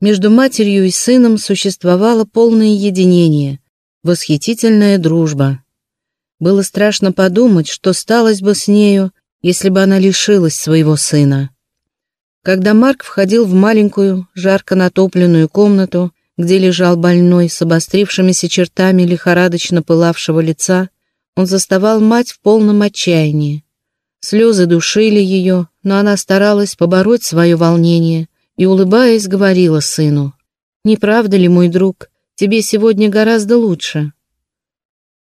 Между матерью и сыном существовало полное единение, восхитительная дружба. Было страшно подумать, что сталось бы с нею, если бы она лишилась своего сына. Когда Марк входил в маленькую, жарко натопленную комнату, где лежал больной с обострившимися чертами лихорадочно пылавшего лица, он заставал мать в полном отчаянии. Слезы душили ее, но она старалась побороть свое волнение и, улыбаясь, говорила сыну, «Не правда ли, мой друг, тебе сегодня гораздо лучше?»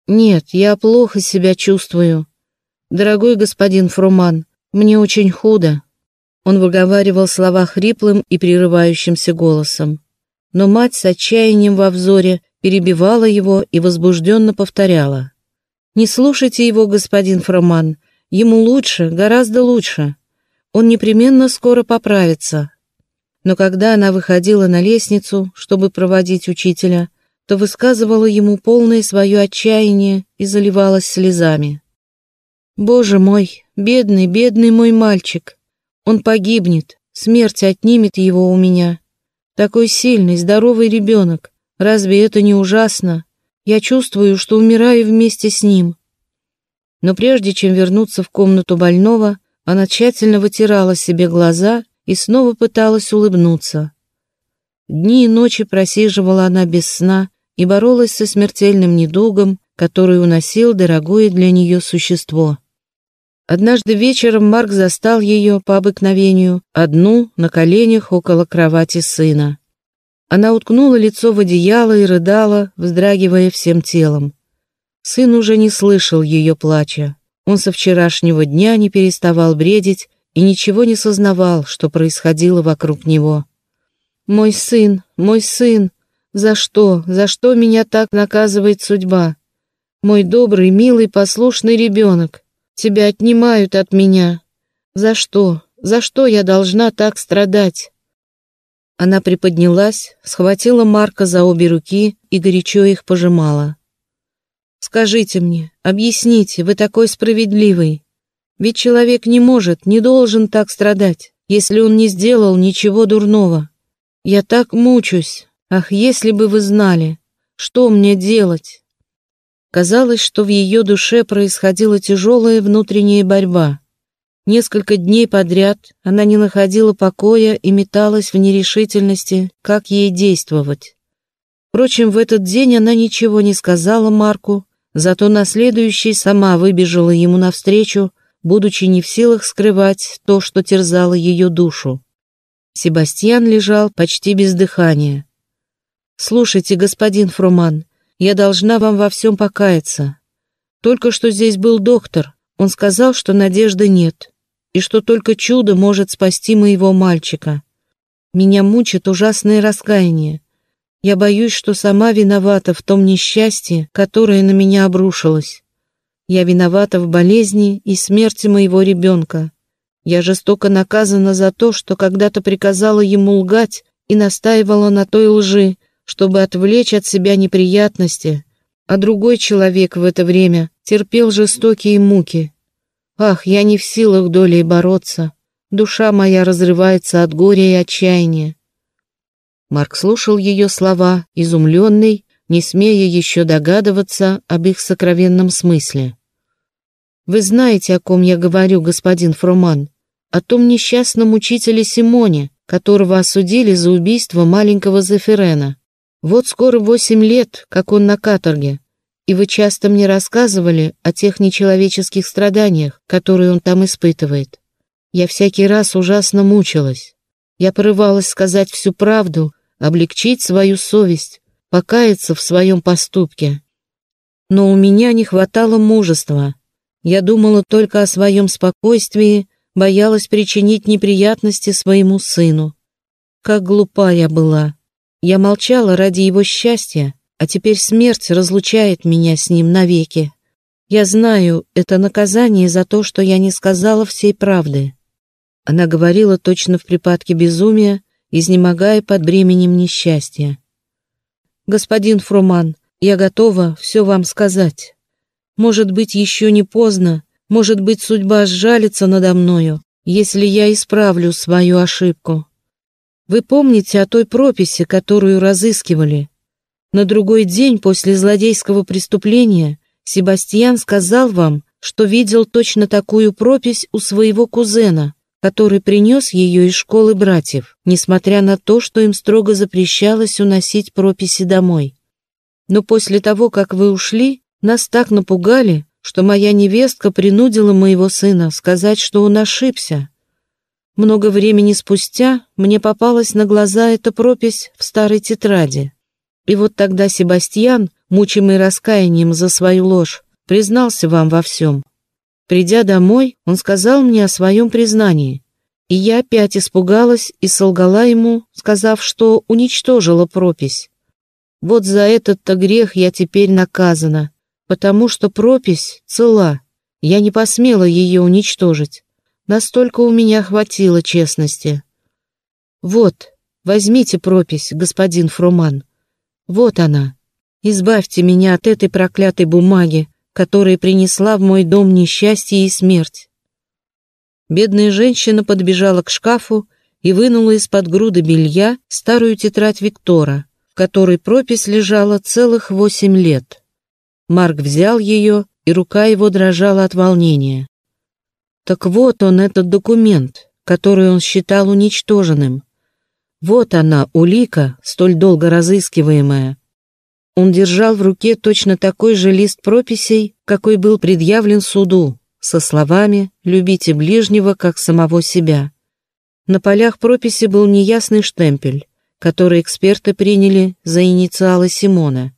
«Нет, я плохо себя чувствую. Дорогой господин Фруман, мне очень худо». Он выговаривал слова хриплым и прерывающимся голосом. Но мать с отчаянием во взоре перебивала его и возбужденно повторяла. «Не слушайте его, господин Фроман, ему лучше, гораздо лучше. Он непременно скоро поправится». Но когда она выходила на лестницу, чтобы проводить учителя, то высказывала ему полное свое отчаяние и заливалась слезами. «Боже мой, бедный, бедный мой мальчик! Он погибнет, смерть отнимет его у меня. Такой сильный, здоровый ребенок, разве это не ужасно? Я чувствую, что умираю вместе с ним». Но прежде чем вернуться в комнату больного, она тщательно вытирала себе глаза и снова пыталась улыбнуться. Дни и ночи просиживала она без сна, и боролась со смертельным недугом, который уносил дорогое для нее существо. Однажды вечером Марк застал ее по обыкновению, одну на коленях около кровати сына. Она уткнула лицо в одеяло и рыдала, вздрагивая всем телом. Сын уже не слышал ее плача. Он со вчерашнего дня не переставал бредить и ничего не сознавал, что происходило вокруг него. «Мой сын, мой сын!» За что, за что меня так наказывает судьба? Мой добрый, милый, послушный ребенок. Тебя отнимают от меня. За что, за что я должна так страдать? Она приподнялась, схватила Марка за обе руки и горячо их пожимала. «Скажите мне, объясните, вы такой справедливый. Ведь человек не может, не должен так страдать, если он не сделал ничего дурного. Я так мучусь, Ах, если бы вы знали, что мне делать? Казалось, что в ее душе происходила тяжелая внутренняя борьба. Несколько дней подряд она не находила покоя и металась в нерешительности, как ей действовать. Впрочем, в этот день она ничего не сказала Марку, зато на следующий сама выбежала ему навстречу, будучи не в силах скрывать то, что терзало ее душу. Себастьян лежал почти без дыхания. «Слушайте, господин Фруман, я должна вам во всем покаяться. Только что здесь был доктор, он сказал, что надежды нет, и что только чудо может спасти моего мальчика. Меня мучит ужасное раскаяние. Я боюсь, что сама виновата в том несчастье, которое на меня обрушилось. Я виновата в болезни и смерти моего ребенка. Я жестоко наказана за то, что когда-то приказала ему лгать и настаивала на той лжи, чтобы отвлечь от себя неприятности, а другой человек в это время терпел жестокие муки. Ах, я не в силах долей бороться. Душа моя разрывается от горя и отчаяния. Марк слушал ее слова, изумленный, не смея еще догадываться об их сокровенном смысле. «Вы знаете, о ком я говорю, господин Фруман, о том несчастном учителе Симоне, которого осудили за убийство маленького Зефирена. Вот скоро восемь лет, как он на каторге, и вы часто мне рассказывали о тех нечеловеческих страданиях, которые он там испытывает. Я всякий раз ужасно мучилась. Я порывалась сказать всю правду, облегчить свою совесть, покаяться в своем поступке. Но у меня не хватало мужества. Я думала только о своем спокойствии, боялась причинить неприятности своему сыну. Как глупа я была. Я молчала ради его счастья, а теперь смерть разлучает меня с ним навеки. Я знаю, это наказание за то, что я не сказала всей правды. Она говорила точно в припадке безумия, изнемогая под бременем несчастья. «Господин Фруман, я готова все вам сказать. Может быть, еще не поздно, может быть, судьба сжалится надо мною, если я исправлю свою ошибку. Вы помните о той прописи, которую разыскивали? На другой день после злодейского преступления Себастьян сказал вам, что видел точно такую пропись у своего кузена, который принес ее из школы братьев, несмотря на то, что им строго запрещалось уносить прописи домой. Но после того, как вы ушли, нас так напугали, что моя невестка принудила моего сына сказать, что он ошибся. Много времени спустя мне попалась на глаза эта пропись в старой тетради. И вот тогда Себастьян, мучимый раскаянием за свою ложь, признался вам во всем. Придя домой, он сказал мне о своем признании, и я опять испугалась и солгала ему, сказав, что уничтожила пропись. Вот за этот-то грех я теперь наказана, потому что пропись цела. Я не посмела ее уничтожить. Настолько у меня хватило честности. Вот, возьмите пропись, господин Фруман. Вот она. Избавьте меня от этой проклятой бумаги, которая принесла в мой дом несчастье и смерть. Бедная женщина подбежала к шкафу и вынула из-под груды белья старую тетрадь Виктора в которой пропись лежала целых восемь лет. Марк взял ее, и рука его дрожала от волнения. Так вот он, этот документ, который он считал уничтоженным. Вот она, улика, столь долго разыскиваемая. Он держал в руке точно такой же лист прописей, какой был предъявлен суду, со словами «любите ближнего, как самого себя». На полях прописи был неясный штемпель который эксперты приняли за инициалы Симона.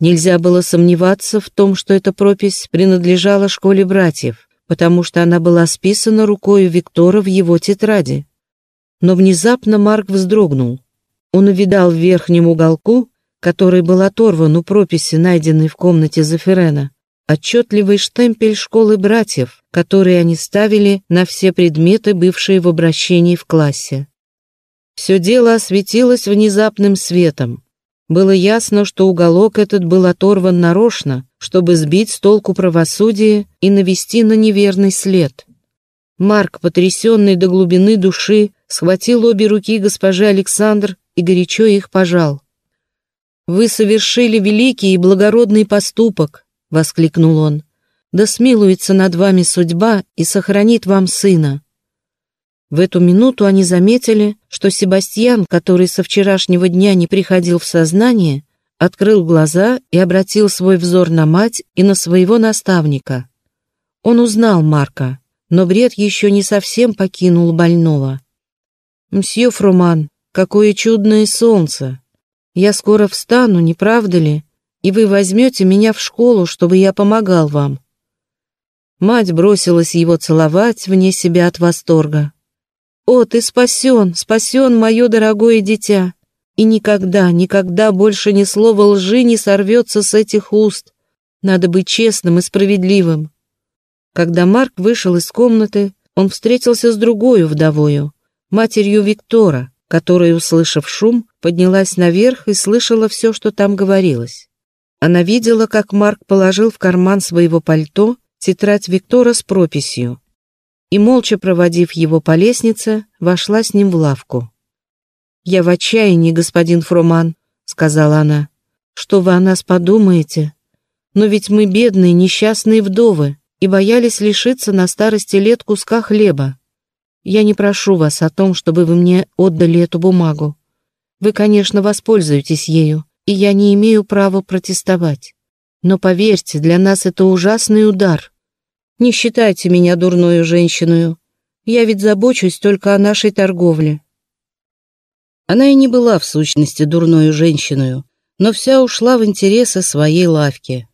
Нельзя было сомневаться в том, что эта пропись принадлежала школе братьев, потому что она была списана рукой Виктора в его тетради. Но внезапно Марк вздрогнул. Он увидал в верхнем уголку, который был оторван у прописи, найденной в комнате Заферена, отчетливый штемпель школы братьев, который они ставили на все предметы, бывшие в обращении в классе. Все дело осветилось внезапным светом. Было ясно, что уголок этот был оторван нарочно, чтобы сбить с толку правосудие и навести на неверный след. Марк, потрясенный до глубины души, схватил обе руки госпожи Александр и горячо их пожал. «Вы совершили великий и благородный поступок», — воскликнул он. «Да смилуется над вами судьба и сохранит вам сына». В эту минуту они заметили, что Себастьян, который со вчерашнего дня не приходил в сознание, открыл глаза и обратил свой взор на мать и на своего наставника. Он узнал Марка, но бред еще не совсем покинул больного. «Мсье Фруман, какое чудное солнце! Я скоро встану, не правда ли? И вы возьмете меня в школу, чтобы я помогал вам». Мать бросилась его целовать вне себя от восторга. «О, ты спасен, спасен, мое дорогое дитя! И никогда, никогда больше ни слова лжи не сорвется с этих уст. Надо быть честным и справедливым». Когда Марк вышел из комнаты, он встретился с другой вдовою, матерью Виктора, которая, услышав шум, поднялась наверх и слышала все, что там говорилось. Она видела, как Марк положил в карман своего пальто тетрадь Виктора с прописью и, молча проводив его по лестнице, вошла с ним в лавку. «Я в отчаянии, господин Фроман», — сказала она. «Что вы о нас подумаете? Но ведь мы бедные, несчастные вдовы и боялись лишиться на старости лет куска хлеба. Я не прошу вас о том, чтобы вы мне отдали эту бумагу. Вы, конечно, воспользуетесь ею, и я не имею права протестовать. Но поверьте, для нас это ужасный удар. Не считайте меня дурною женщиною. Я ведь забочусь только о нашей торговле. Она и не была в сущности дурною женщиною, но вся ушла в интересы своей лавки.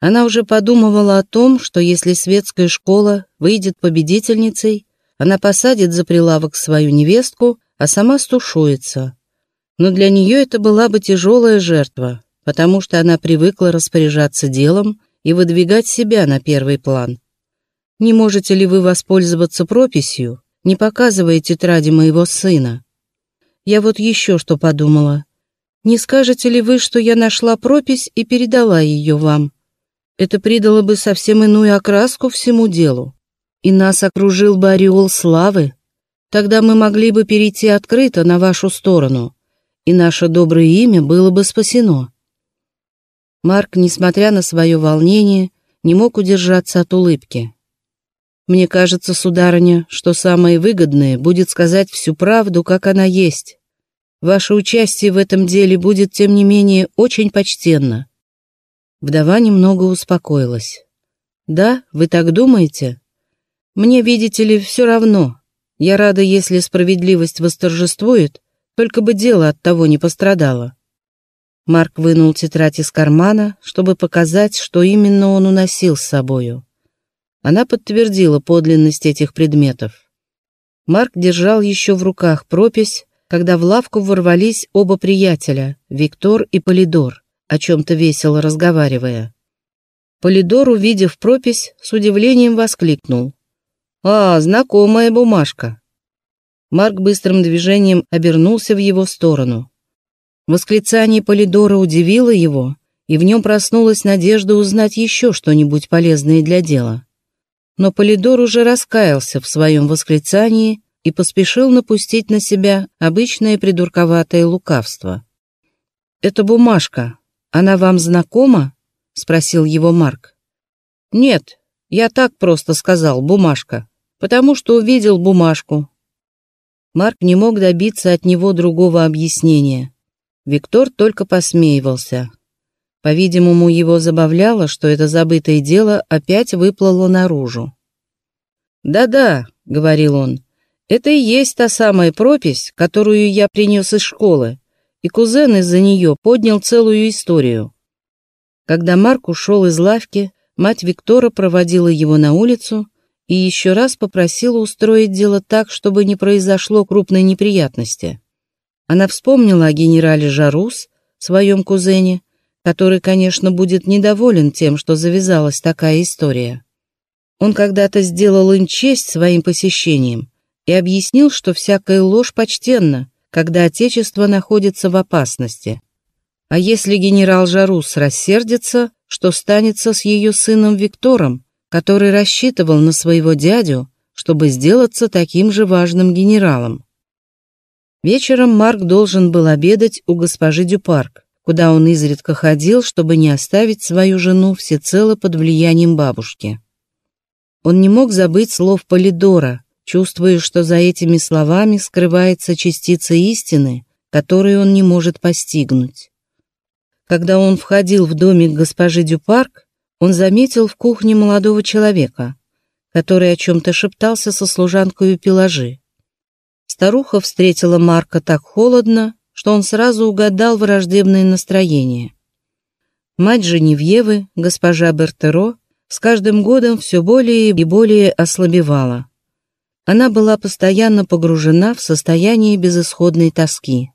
Она уже подумывала о том, что если светская школа выйдет победительницей, она посадит за прилавок свою невестку, а сама стушуется. Но для нее это была бы тяжелая жертва, потому что она привыкла распоряжаться делом и выдвигать себя на первый план. Не можете ли вы воспользоваться прописью, не показывая тетради моего сына? Я вот еще что подумала. Не скажете ли вы, что я нашла пропись и передала ее вам? Это придало бы совсем иную окраску всему делу. И нас окружил бы ореол славы. Тогда мы могли бы перейти открыто на вашу сторону, и наше доброе имя было бы спасено». Марк, несмотря на свое волнение, не мог удержаться от улыбки. «Мне кажется, сударыня, что самое выгодное будет сказать всю правду, как она есть. Ваше участие в этом деле будет, тем не менее, очень почтенно». Вдова немного успокоилась. «Да, вы так думаете? Мне, видите ли, все равно. Я рада, если справедливость восторжествует, только бы дело от того не пострадало». Марк вынул тетрадь из кармана, чтобы показать, что именно он уносил с собою. Она подтвердила подлинность этих предметов. Марк держал еще в руках пропись, когда в лавку ворвались оба приятеля, Виктор и Полидор, о чем-то весело разговаривая. Полидор, увидев пропись, с удивлением воскликнул. «А, знакомая бумажка!» Марк быстрым движением обернулся в его сторону. Восклицание Полидора удивило его, и в нем проснулась надежда узнать еще что-нибудь полезное для дела. Но Полидор уже раскаялся в своем восклицании и поспешил напустить на себя обычное придурковатое лукавство. «Это бумажка. Она вам знакома?» — спросил его Марк. «Нет, я так просто сказал, бумажка, потому что увидел бумажку». Марк не мог добиться от него другого объяснения. Виктор только посмеивался. По-видимому, его забавляло, что это забытое дело опять выплыло наружу. «Да-да», — говорил он, это и есть та самая пропись, которую я принес из школы, и кузен из-за нее поднял целую историю. Когда Марк ушел из лавки, мать Виктора проводила его на улицу и еще раз попросила устроить дело так, чтобы не произошло крупной неприятности. Она вспомнила о генерале Жарус, своем кузене, который, конечно, будет недоволен тем, что завязалась такая история. Он когда-то сделал им честь своим посещением, и объяснил, что всякая ложь почтенна, когда Отечество находится в опасности. А если генерал Жарус рассердится, что станется с ее сыном Виктором, который рассчитывал на своего дядю, чтобы сделаться таким же важным генералом? Вечером Марк должен был обедать у госпожи Дюпарк, куда он изредка ходил, чтобы не оставить свою жену всецело под влиянием бабушки. Он не мог забыть слов Полидора, чувствуя, что за этими словами скрывается частица истины, которую он не может постигнуть. Когда он входил в домик госпожи Дюпарк, он заметил в кухне молодого человека, который о чем-то шептался со служанкой у пилажи. Старуха встретила Марка так холодно, что он сразу угадал враждебное настроение. Мать Женевьевы, госпожа Бертеро, с каждым годом все более и более ослабевала. Она была постоянно погружена в состояние безысходной тоски.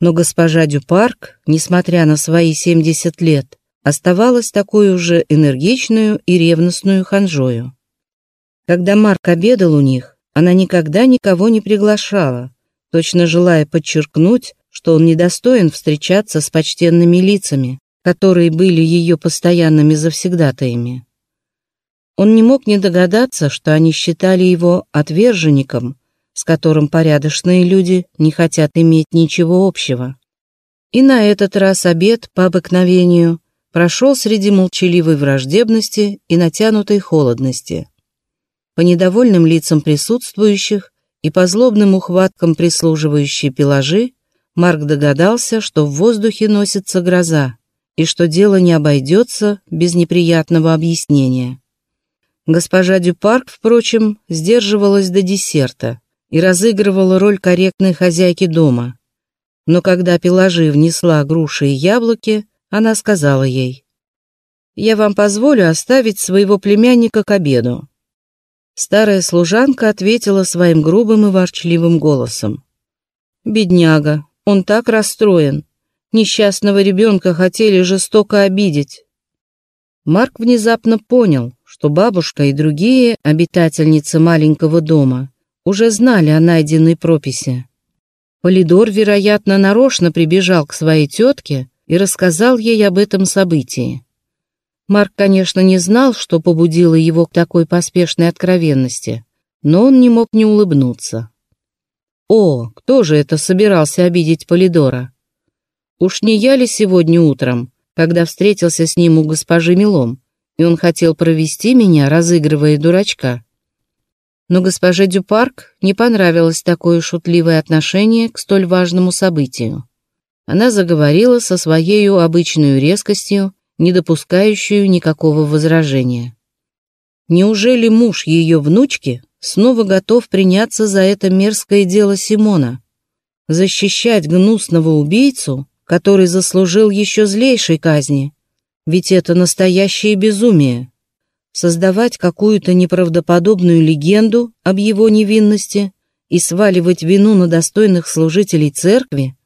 Но госпожа Дюпарк, несмотря на свои 70 лет, оставалась такой уже энергичную и ревностную ханжою. Когда Марк обедал у них, она никогда никого не приглашала, точно желая подчеркнуть, что он недостоин встречаться с почтенными лицами, которые были ее постоянными завсегдатаями. Он не мог не догадаться, что они считали его отверженником, с которым порядочные люди не хотят иметь ничего общего. И на этот раз обед, по обыкновению, прошел среди молчаливой враждебности и натянутой холодности. По недовольным лицам присутствующих и по злобным ухваткам прислуживающей пилажи Марк догадался, что в воздухе носится гроза и что дело не обойдется без неприятного объяснения. Госпожа Дюпарк, впрочем, сдерживалась до десерта и разыгрывала роль корректной хозяйки дома. Но когда Пелажи внесла груши и яблоки, она сказала ей, «Я вам позволю оставить своего племянника к обеду». Старая служанка ответила своим грубым и ворчливым голосом. «Бедняга, он так расстроен. Несчастного ребенка хотели жестоко обидеть». Марк внезапно понял, что бабушка и другие обитательницы маленького дома уже знали о найденной прописи. Полидор, вероятно, нарочно прибежал к своей тетке и рассказал ей об этом событии. Марк, конечно, не знал, что побудило его к такой поспешной откровенности, но он не мог не улыбнуться. О, кто же это собирался обидеть Полидора? Уж не я ли сегодня утром, когда встретился с ним у госпожи Милом, и он хотел провести меня, разыгрывая дурачка? Но госпоже Дюпарк не понравилось такое шутливое отношение к столь важному событию. Она заговорила со своей обычной резкостью, не допускающую никакого возражения. Неужели муж ее внучки снова готов приняться за это мерзкое дело Симона? Защищать гнусного убийцу, который заслужил еще злейшей казни? Ведь это настоящее безумие создавать какую-то неправдоподобную легенду об его невинности и сваливать вину на достойных служителей церкви,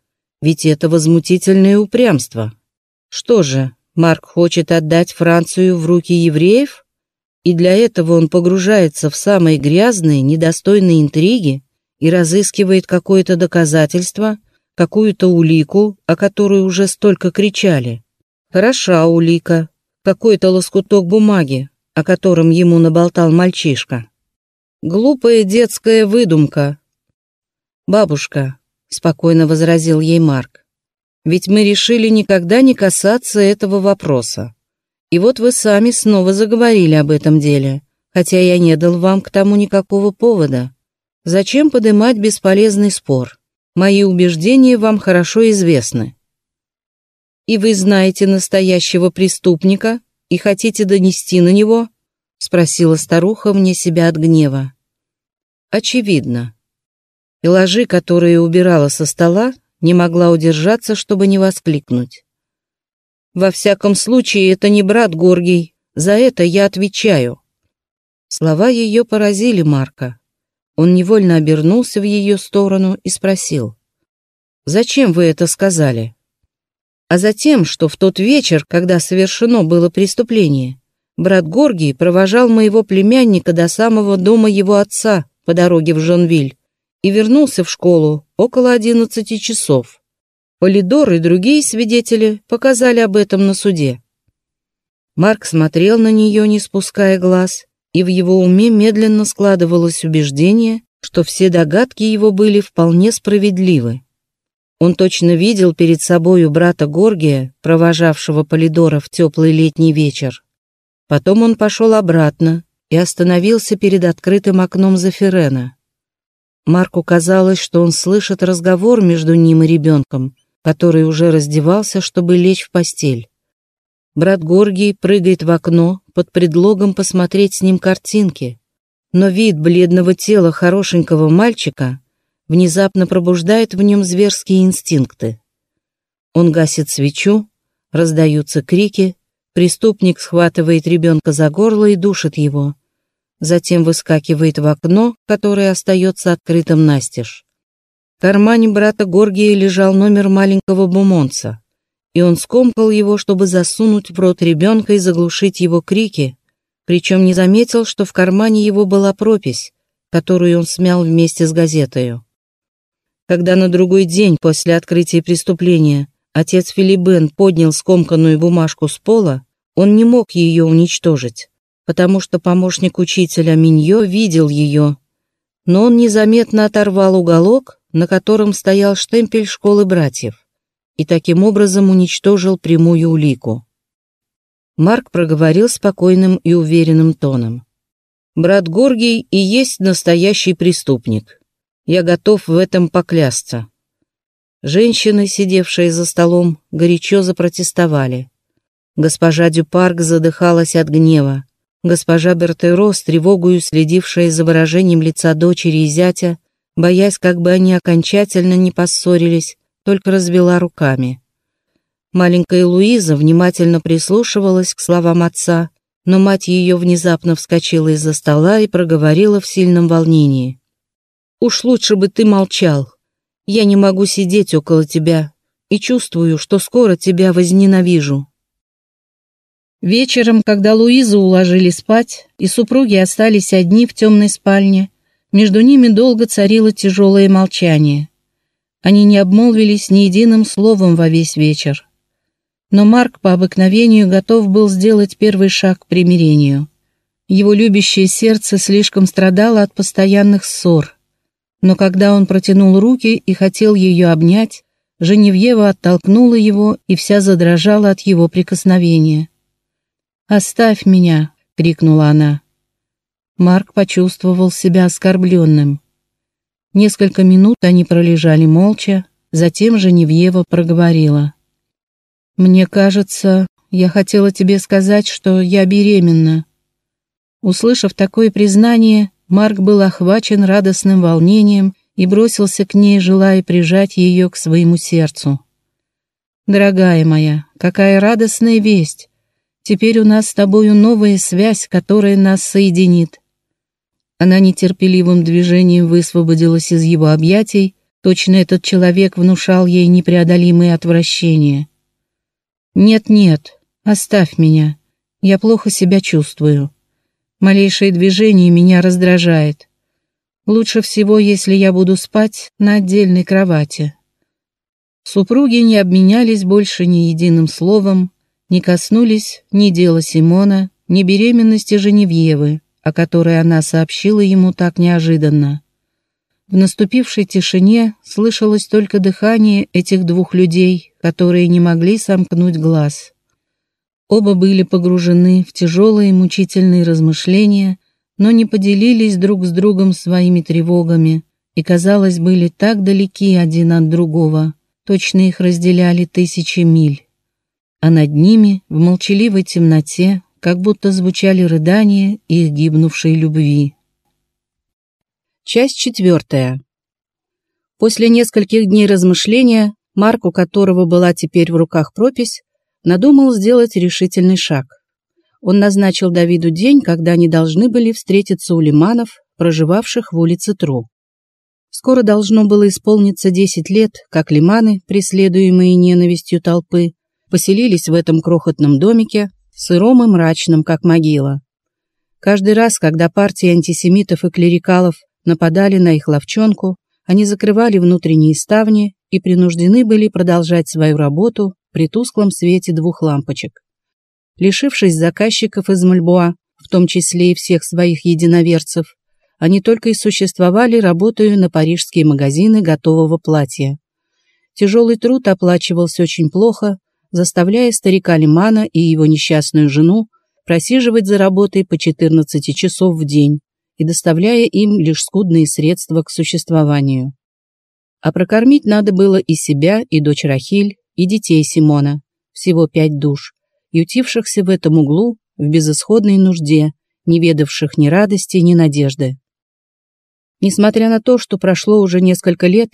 ведь это возмутительное упрямство. Что же, Марк хочет отдать Францию в руки евреев? И для этого он погружается в самые грязные, недостойные интриги и разыскивает какое-то доказательство, какую-то улику, о которой уже столько кричали. Хороша улика, какой-то лоскуток бумаги, о котором ему наболтал мальчишка. Глупая детская выдумка. «Бабушка», — спокойно возразил ей Марк, «ведь мы решили никогда не касаться этого вопроса. И вот вы сами снова заговорили об этом деле, хотя я не дал вам к тому никакого повода. Зачем поднимать бесполезный спор? Мои убеждения вам хорошо известны». «И вы знаете настоящего преступника?» и хотите донести на него?» — спросила старуха вне себя от гнева. «Очевидно». И ложи, которые убирала со стола, не могла удержаться, чтобы не воскликнуть. «Во всяком случае, это не брат Горгий, за это я отвечаю». Слова ее поразили Марка. Он невольно обернулся в ее сторону и спросил. «Зачем вы это сказали?» а затем, что в тот вечер, когда совершено было преступление, брат Горгий провожал моего племянника до самого дома его отца по дороге в Жонвиль и вернулся в школу около одиннадцати часов. Полидор и другие свидетели показали об этом на суде. Марк смотрел на нее, не спуская глаз, и в его уме медленно складывалось убеждение, что все догадки его были вполне справедливы. Он точно видел перед собою брата Горгия, провожавшего Полидора в теплый летний вечер. Потом он пошел обратно и остановился перед открытым окном Зафирена. Марку казалось, что он слышит разговор между ним и ребенком, который уже раздевался, чтобы лечь в постель. Брат Горгий прыгает в окно под предлогом посмотреть с ним картинки, но вид бледного тела хорошенького мальчика внезапно пробуждает в нем зверские инстинкты. Он гасит свечу, раздаются крики, преступник схватывает ребенка за горло и душит его. Затем выскакивает в окно, которое остается открытым настежь. В кармане брата Горгия лежал номер маленького бумонца, и он скомкал его, чтобы засунуть в рот ребенка и заглушить его крики, причем не заметил, что в кармане его была пропись, которую он смял вместе с газетою. Когда на другой день после открытия преступления отец Филибен поднял скомканную бумажку с пола, он не мог ее уничтожить, потому что помощник учителя Миньо видел ее. Но он незаметно оторвал уголок, на котором стоял штемпель школы братьев, и таким образом уничтожил прямую улику. Марк проговорил спокойным и уверенным тоном. «Брат Горгий и есть настоящий преступник. Я готов в этом поклясться. Женщины, сидевшие за столом, горячо запротестовали. Госпожа Дюпарк задыхалась от гнева. Госпожа Бертеро, с тревогою следившая за выражением лица дочери и зятя, боясь, как бы они окончательно не поссорились, только развела руками. Маленькая Луиза внимательно прислушивалась к словам отца, но мать ее внезапно вскочила из-за стола и проговорила в сильном волнении. Уж лучше бы ты молчал. Я не могу сидеть около тебя и чувствую, что скоро тебя возненавижу. Вечером, когда Луизу уложили спать, и супруги остались одни в темной спальне, между ними долго царило тяжелое молчание. Они не обмолвились ни единым словом во весь вечер. Но Марк по обыкновению готов был сделать первый шаг к примирению. Его любящее сердце слишком страдало от постоянных ссор. Но когда он протянул руки и хотел ее обнять, Женевьева оттолкнула его и вся задрожала от его прикосновения. «Оставь меня!» — крикнула она. Марк почувствовал себя оскорбленным. Несколько минут они пролежали молча, затем Женевьева проговорила. «Мне кажется, я хотела тебе сказать, что я беременна». Услышав такое признание, Марк был охвачен радостным волнением и бросился к ней, желая прижать ее к своему сердцу. «Дорогая моя, какая радостная весть! Теперь у нас с тобою новая связь, которая нас соединит». Она нетерпеливым движением высвободилась из его объятий, точно этот человек внушал ей непреодолимое отвращение. «Нет-нет, оставь меня, я плохо себя чувствую». Малейшее движение меня раздражает. Лучше всего, если я буду спать на отдельной кровати. Супруги не обменялись больше ни единым словом, не коснулись ни дела Симона, ни беременности Женевьевы, о которой она сообщила ему так неожиданно. В наступившей тишине слышалось только дыхание этих двух людей, которые не могли сомкнуть глаз. Оба были погружены в тяжелые мучительные размышления, но не поделились друг с другом своими тревогами и, казалось, были так далеки один от другого, точно их разделяли тысячи миль. А над ними, в молчаливой темноте, как будто звучали рыдания их гибнувшей любви. Часть четвертая. После нескольких дней размышления, Марк, у которого была теперь в руках пропись, надумал сделать решительный шаг. Он назначил Давиду день, когда они должны были встретиться у лиманов, проживавших в улице Тру. Скоро должно было исполниться 10 лет, как лиманы, преследуемые ненавистью толпы, поселились в этом крохотном домике, сыром и мрачном, как могила. Каждый раз, когда партии антисемитов и клерикалов нападали на их ловчонку, они закрывали внутренние ставни и принуждены были продолжать свою работу при тусклом свете двух лампочек. Лишившись заказчиков из Мальбуа, в том числе и всех своих единоверцев, они только и существовали, работая на парижские магазины готового платья. Тяжелый труд оплачивался очень плохо, заставляя старика Лимана и его несчастную жену просиживать за работой по 14 часов в день и доставляя им лишь скудные средства к существованию. А прокормить надо было и себя, и дочь Рахиль, и детей Симона, всего пять душ, ютившихся в этом углу в безысходной нужде, не ведавших ни радости, ни надежды. Несмотря на то, что прошло уже несколько лет,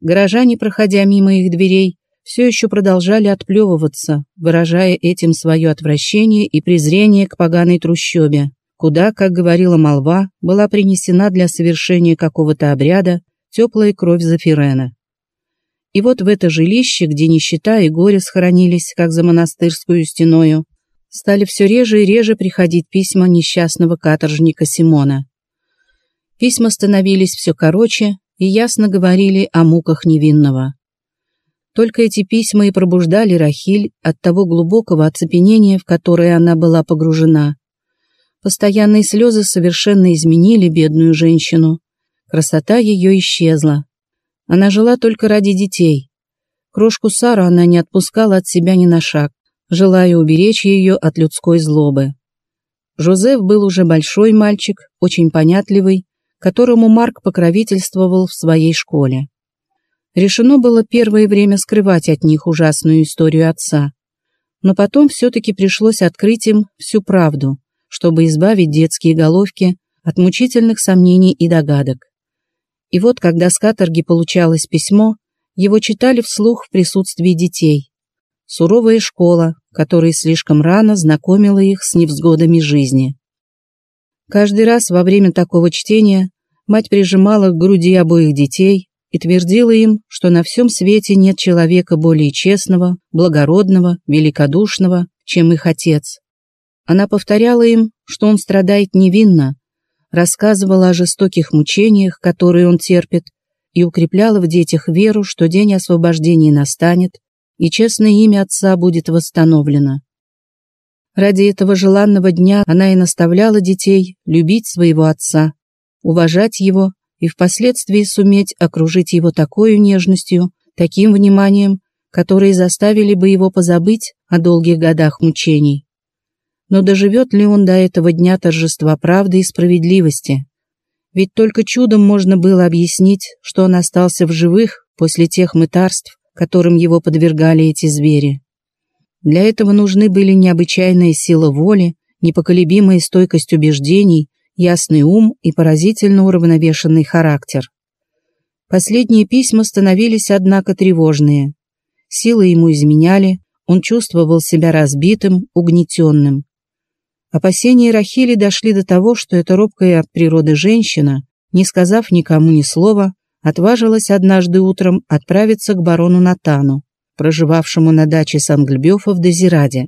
горожане, проходя мимо их дверей, все еще продолжали отплевываться, выражая этим свое отвращение и презрение к поганой трущобе, куда, как говорила молва, была принесена для совершения какого-то обряда теплая кровь Зафирена. И вот в это жилище, где нищета и горе схоронились, как за монастырскую стеною, стали все реже и реже приходить письма несчастного каторжника Симона. Письма становились все короче и ясно говорили о муках невинного. Только эти письма и пробуждали Рахиль от того глубокого оцепенения, в которое она была погружена. Постоянные слезы совершенно изменили бедную женщину. Красота ее исчезла. Она жила только ради детей. Крошку Сару она не отпускала от себя ни на шаг, желая уберечь ее от людской злобы. Жозеф был уже большой мальчик, очень понятливый, которому Марк покровительствовал в своей школе. Решено было первое время скрывать от них ужасную историю отца, но потом все-таки пришлось открыть им всю правду, чтобы избавить детские головки от мучительных сомнений и догадок. И вот, когда с каторги получалось письмо, его читали вслух в присутствии детей. Суровая школа, которая слишком рано знакомила их с невзгодами жизни. Каждый раз во время такого чтения мать прижимала к груди обоих детей и твердила им, что на всем свете нет человека более честного, благородного, великодушного, чем их отец. Она повторяла им, что он страдает невинно, рассказывала о жестоких мучениях, которые он терпит, и укрепляла в детях веру, что день освобождения настанет, и честное имя отца будет восстановлено. Ради этого желанного дня она и наставляла детей любить своего отца, уважать его и впоследствии суметь окружить его такой нежностью, таким вниманием, которые заставили бы его позабыть о долгих годах мучений. Но доживет ли он до этого дня торжества правды и справедливости? Ведь только чудом можно было объяснить, что он остался в живых после тех мытарств, которым его подвергали эти звери. Для этого нужны были необычайная сила воли, непоколебимая стойкость убеждений, ясный ум и поразительно уравновешенный характер. Последние письма становились, однако, тревожные. Силы ему изменяли, он чувствовал себя разбитым, угнетенным. Опасения Рахили дошли до того, что эта робкая от природы женщина, не сказав никому ни слова, отважилась однажды утром отправиться к барону Натану, проживавшему на даче Сангльбёфа в Дезираде.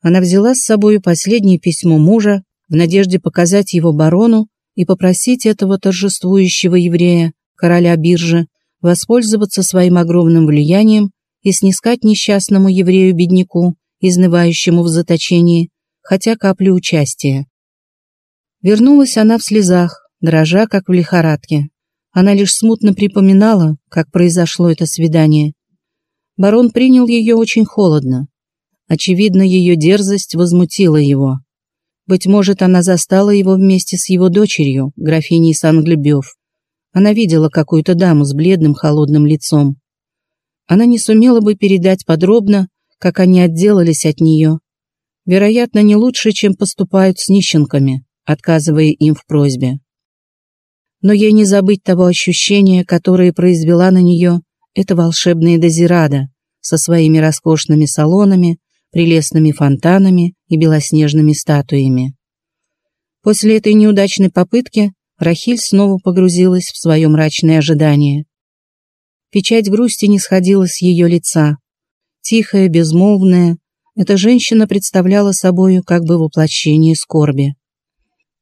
Она взяла с собой последнее письмо мужа в надежде показать его барону и попросить этого торжествующего еврея, короля биржи, воспользоваться своим огромным влиянием и снискать несчастному еврею-бедняку, изнывающему в заточении, хотя каплю участия. Вернулась она в слезах, дрожа, как в лихорадке. Она лишь смутно припоминала, как произошло это свидание. Барон принял ее очень холодно. Очевидно, ее дерзость возмутила его. Быть может, она застала его вместе с его дочерью, графиней Санглебёв. Она видела какую-то даму с бледным холодным лицом. Она не сумела бы передать подробно, как они отделались от нее, вероятно, не лучше, чем поступают с нищенками, отказывая им в просьбе. Но ей не забыть того ощущения, которое произвела на нее эта волшебная дозирада со своими роскошными салонами, прелестными фонтанами и белоснежными статуями. После этой неудачной попытки Рахиль снова погрузилась в свое мрачное ожидание. Печать грусти не сходила с ее лица. Тихая, безмолвная, эта женщина представляла собою как бы воплощение скорби.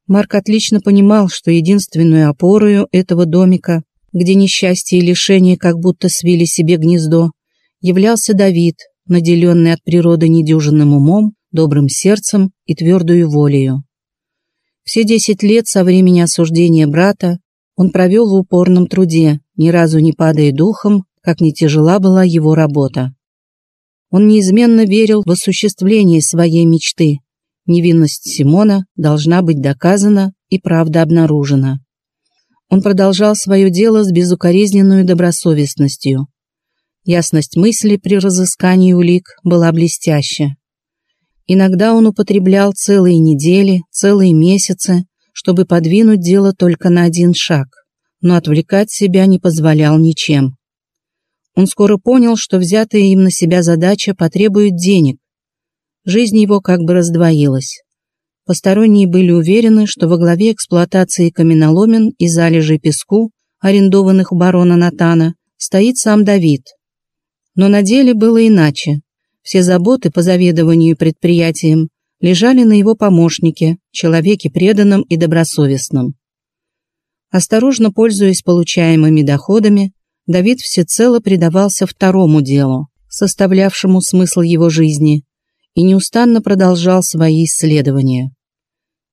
Марк отлично понимал, что единственную опорою этого домика, где несчастье и лишение как будто свили себе гнездо, являлся Давид, наделенный от природы недюжинным умом, добрым сердцем и твердую волею. Все десять лет со времени осуждения брата он провел в упорном труде, ни разу не падая духом, как не тяжела была его работа. Он неизменно верил в осуществление своей мечты. Невинность Симона должна быть доказана и правда обнаружена. Он продолжал свое дело с безукоризненной добросовестностью. Ясность мысли при разыскании улик была блестяща. Иногда он употреблял целые недели, целые месяцы, чтобы подвинуть дело только на один шаг, но отвлекать себя не позволял ничем. Он скоро понял, что взятая им на себя задача потребует денег. Жизнь его как бы раздвоилась. Посторонние были уверены, что во главе эксплуатации каменоломен и залежей песку, арендованных у барона Натана, стоит сам Давид. Но на деле было иначе. Все заботы по заведованию предприятием лежали на его помощнике, человеке преданном и добросовестном. Осторожно пользуясь получаемыми доходами, Давид всецело предавался второму делу, составлявшему смысл его жизни, и неустанно продолжал свои исследования.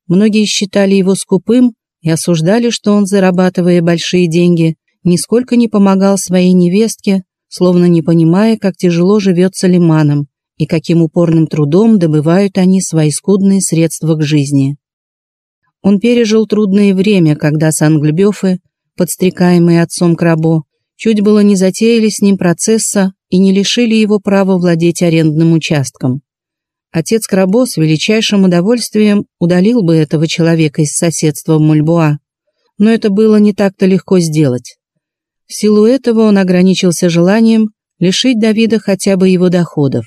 Многие считали его скупым и осуждали, что он, зарабатывая большие деньги, нисколько не помогал своей невестке, словно не понимая, как тяжело живется лиманам и каким упорным трудом добывают они свои скудные средства к жизни. Он пережил трудное время, когда Санглебёфы, подстрекаемые отцом Крабо, чуть было не затеяли с ним процесса и не лишили его права владеть арендным участком. Отец Крабо с величайшим удовольствием удалил бы этого человека из соседства Мульбуа, но это было не так-то легко сделать. В силу этого он ограничился желанием лишить Давида хотя бы его доходов.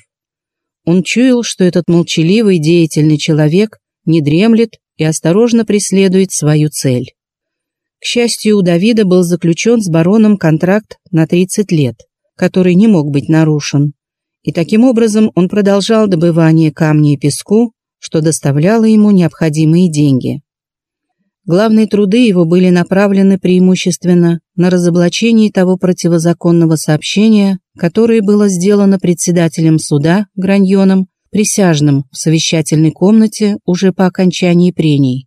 Он чуял, что этот молчаливый, деятельный человек не дремлет и осторожно преследует свою цель. К счастью, у Давида был заключен с бароном контракт на 30 лет, который не мог быть нарушен. И таким образом он продолжал добывание камня и песку, что доставляло ему необходимые деньги. Главные труды его были направлены преимущественно на разоблачение того противозаконного сообщения, которое было сделано председателем суда Граньоном, присяжным в совещательной комнате уже по окончании прений.